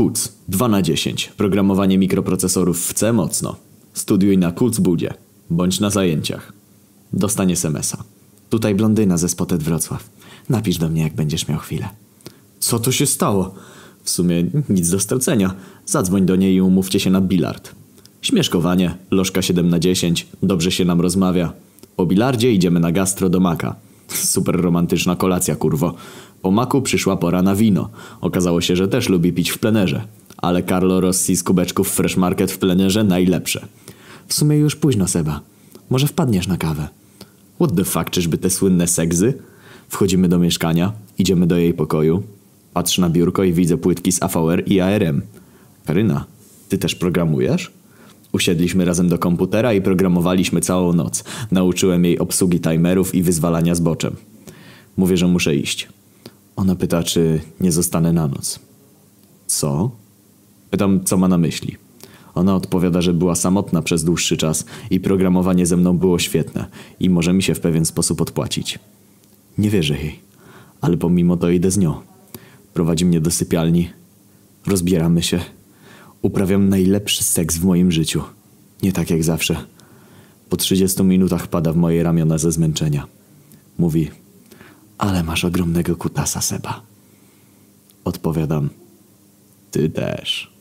KUC 2 na 10. Programowanie mikroprocesorów w C mocno. Studiuj na KUC budzie. Bądź na zajęciach. Dostanie SMS-a. Tutaj blondyna ze Spotet Wrocław. Napisz do mnie, jak będziesz miał chwilę. Co tu się stało? W sumie nic do stracenia. Zadzwoń do niej i umówcie się na bilard. Śmieszkowanie, lożka 7 na 10, dobrze się nam rozmawia. Po bilardzie idziemy na gastro do maka. Super romantyczna kolacja, kurwo. Po maku przyszła pora na wino. Okazało się, że też lubi pić w plenerze. Ale Carlo Rossi z kubeczków Fresh Market w plenerze najlepsze. W sumie już późno, Seba. Może wpadniesz na kawę. What the fuck, czyżby te słynne segzy? Wchodzimy do mieszkania, idziemy do jej pokoju. Patrzę na biurko i widzę płytki z AVR i ARM. Karyna, ty też programujesz? Usiedliśmy razem do komputera i programowaliśmy całą noc. Nauczyłem jej obsługi timerów i wyzwalania zboczem. Mówię, że muszę iść. Ona pyta, czy nie zostanę na noc. Co? Pytam, co ma na myśli. Ona odpowiada, że była samotna przez dłuższy czas i programowanie ze mną było świetne i może mi się w pewien sposób odpłacić. Nie wierzę jej, ale pomimo to idę z nią. Prowadzi mnie do sypialni. Rozbieramy się. Uprawiam najlepszy seks w moim życiu. Nie tak jak zawsze. Po 30 minutach pada w moje ramiona ze zmęczenia. Mówi, Ale masz ogromnego kutasa, Seba. odpowiadam, ty też.